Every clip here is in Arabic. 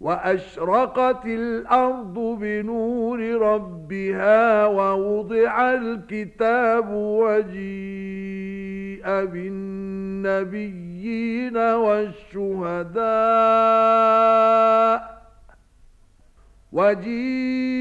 وأشرقت الأرض بنور ربها ووضع الكتاب وجيء بالنبيين والشهداء وجيء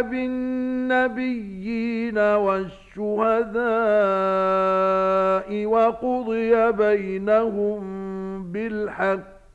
بالنبيين والشهداء وقضي بينهم بالحق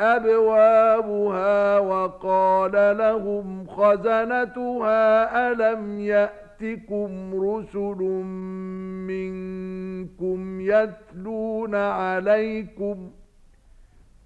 أبوابها وقال لهم خزنتها ألم يأتكم رسل منكم يتلون عليكم